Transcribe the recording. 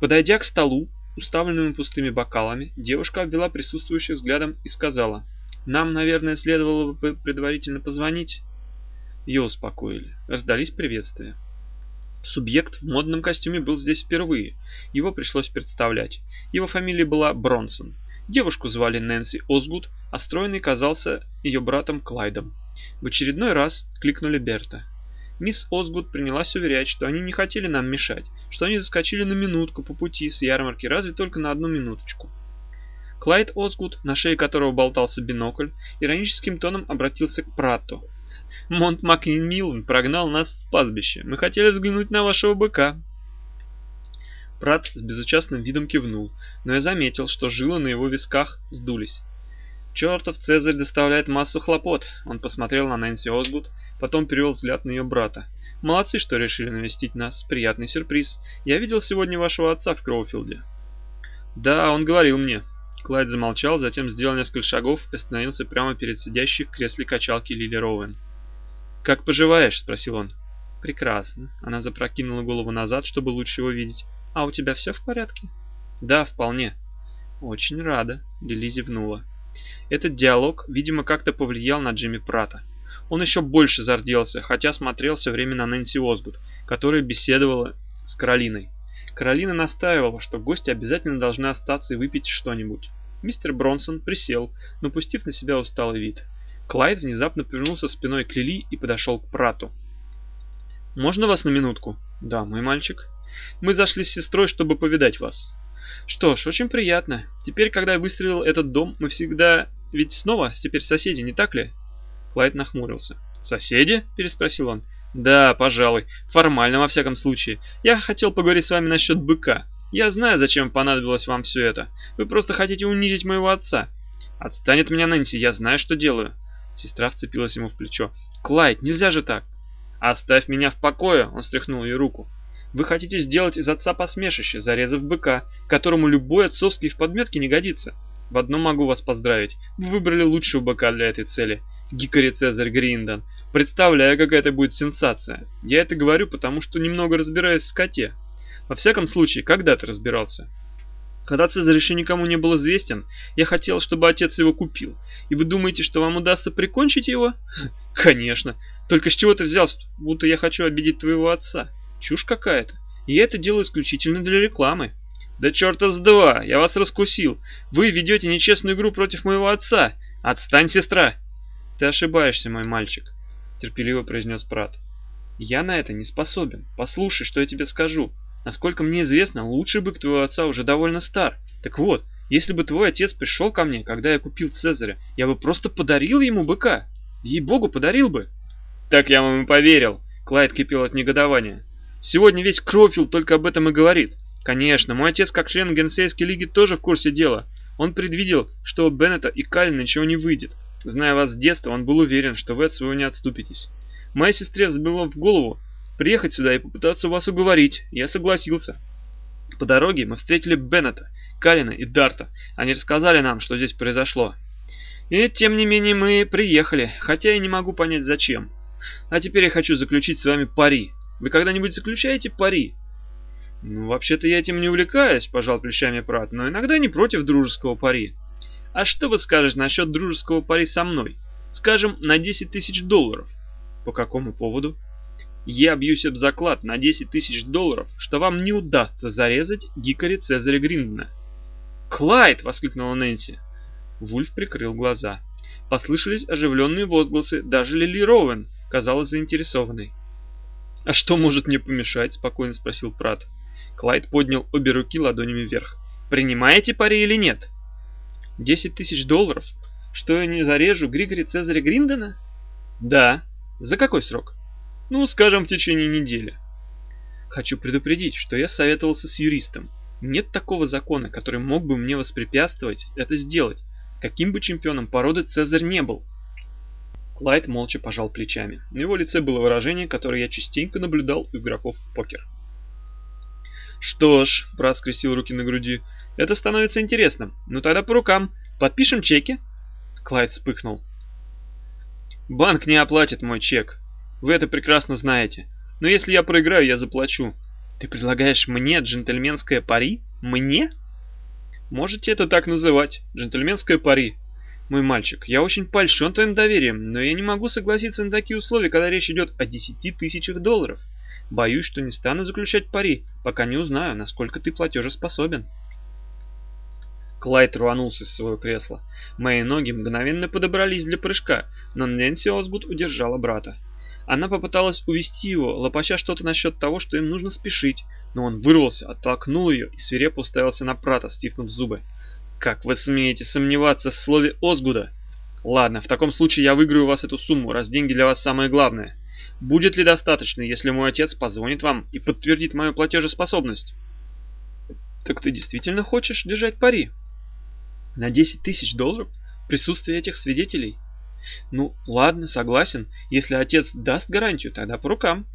Подойдя к столу, уставленному пустыми бокалами, девушка обвела присутствующих взглядом и сказала, «Нам, наверное, следовало бы предварительно позвонить». Ее успокоили. Раздались приветствия. Субъект в модном костюме был здесь впервые. Его пришлось представлять. Его фамилия была Бронсон. Девушку звали Нэнси Озгуд, а стройный казался ее братом Клайдом. В очередной раз кликнули Берта. Мисс Озгуд принялась уверять, что они не хотели нам мешать, что они заскочили на минутку по пути с ярмарки, разве только на одну минуточку. Клайд Озгуд, на шее которого болтался бинокль, ироническим тоном обратился к Прату. «Монт Макмиллан прогнал нас с пастбища. Мы хотели взглянуть на вашего быка». Прат с безучастным видом кивнул, но я заметил, что жилы на его висках сдулись. «Чертов Цезарь доставляет массу хлопот», — он посмотрел на Нэнси Озгуд, потом перевел взгляд на ее брата. «Молодцы, что решили навестить нас. Приятный сюрприз. Я видел сегодня вашего отца в Кроуфилде». «Да, он говорил мне». Клайд замолчал, затем сделал несколько шагов и остановился прямо перед сидящей в кресле качалки Лили Роуэн. «Как поживаешь?» — спросил он. «Прекрасно». Она запрокинула голову назад, чтобы лучше его видеть. «А у тебя все в порядке?» «Да, вполне». «Очень рада», — Лили зевнула. Этот диалог, видимо, как-то повлиял на Джимми Прата. Он еще больше зарделся, хотя смотрел все время на Нэнси Озгуд, которая беседовала с Каролиной. Каролина настаивала, что гости обязательно должны остаться и выпить что-нибудь. Мистер Бронсон присел, напустив на себя усталый вид. Клайд внезапно повернулся спиной к Лили и подошел к Прату. «Можно вас на минутку?» «Да, мой мальчик». «Мы зашли с сестрой, чтобы повидать вас». «Что ж, очень приятно. Теперь, когда я выстрелил этот дом, мы всегда ведь снова теперь соседи, не так ли?» Клайд нахмурился. «Соседи?» – переспросил он. «Да, пожалуй. Формально, во всяком случае. Я хотел поговорить с вами насчет быка. Я знаю, зачем понадобилось вам все это. Вы просто хотите унизить моего отца. Отстань от меня, Нэнси, я знаю, что делаю». Сестра вцепилась ему в плечо. «Клайд, нельзя же так!» «Оставь меня в покое!» – он стряхнул ее руку. «Вы хотите сделать из отца посмешище, зарезав быка, которому любой отцовский в подметке не годится. В одном могу вас поздравить. Вы выбрали лучшего быка для этой цели. Гикари Цезарь Гриндон. Представляю, какая это будет сенсация. Я это говорю, потому что немного разбираюсь в скоте. Во всяком случае, когда ты разбирался? Когда Цезарь еще никому не был известен, я хотел, чтобы отец его купил. И вы думаете, что вам удастся прикончить его? Конечно. Только с чего ты взял, будто я хочу обидеть твоего отца? Чушь какая-то. Я это делаю исключительно для рекламы. «Да черта с два! Я вас раскусил! Вы ведете нечестную игру против моего отца! Отстань, сестра!» «Ты ошибаешься, мой мальчик», — терпеливо произнес Прат. «Я на это не способен. Послушай, что я тебе скажу. Насколько мне известно, лучший бык твоего отца уже довольно стар. Так вот, если бы твой отец пришел ко мне, когда я купил Цезаря, я бы просто подарил ему быка. Ей-богу, подарил бы». «Так я вам и поверил», — Клайд кипел от негодования. «Сегодня весь Кроуфилд только об этом и говорит. Конечно, мой отец как член Генсейской лиги тоже в курсе дела. Он предвидел, что у Беннета и Калина ничего не выйдет. Зная вас с детства, он был уверен, что вы от своего не отступитесь. Моей сестре взбило в голову приехать сюда и попытаться вас уговорить. Я согласился. По дороге мы встретили Беннета, Калина и Дарта. Они рассказали нам, что здесь произошло. И тем не менее мы приехали, хотя я не могу понять зачем. А теперь я хочу заключить с вами пари. Вы когда-нибудь заключаете пари? «Ну, вообще-то я этим не увлекаюсь», — пожал плечами Прат, «но иногда не против дружеского пари». «А что вы скажете насчет дружеского пари со мной? Скажем, на 10 тысяч долларов». «По какому поводу?» «Я бьюсь об заклад на 10 тысяч долларов, что вам не удастся зарезать Гикари Цезаря Гриндена». «Клайд!» — воскликнула Нэнси. Вульф прикрыл глаза. Послышались оживленные возгласы, даже Лили Роуэн казалась заинтересованной. «А что может мне помешать?» — спокойно спросил Прат. Клайд поднял обе руки ладонями вверх. «Принимаете пари или нет?» «Десять тысяч долларов? Что я не зарежу Григори Цезаря Гриндона?» «Да». «За какой срок?» «Ну, скажем, в течение недели». «Хочу предупредить, что я советовался с юристом. Нет такого закона, который мог бы мне воспрепятствовать это сделать, каким бы чемпионом породы Цезарь не был». Клайд молча пожал плечами. На его лице было выражение, которое я частенько наблюдал у игроков в покер. «Что ж», — брат скрестил руки на груди, — «это становится интересным. Ну тогда по рукам. Подпишем чеки?» Клайд вспыхнул. «Банк не оплатит мой чек. Вы это прекрасно знаете. Но если я проиграю, я заплачу. Ты предлагаешь мне джентльменское пари? Мне? Можете это так называть, джентльменское пари. Мой мальчик, я очень польщен твоим доверием, но я не могу согласиться на такие условия, когда речь идет о десяти тысячах долларов. Боюсь, что не стану заключать пари, пока не узнаю, насколько ты платежеспособен. Клайд рванулся с своего кресла. Мои ноги мгновенно подобрались для прыжка, но Нэнси Озгуд удержала брата. Она попыталась увести его, лопача что-то насчет того, что им нужно спешить, но он вырвался, оттолкнул ее и свирепо уставился на брата, стиснув зубы. «Как вы смеете сомневаться в слове Озгуда?» «Ладно, в таком случае я выиграю у вас эту сумму, раз деньги для вас самое главное. Будет ли достаточно, если мой отец позвонит вам и подтвердит мою платежеспособность?» «Так ты действительно хочешь держать пари?» На 10 тысяч долларов? Присутствие этих свидетелей? Ну, ладно, согласен. Если отец даст гарантию, тогда по рукам.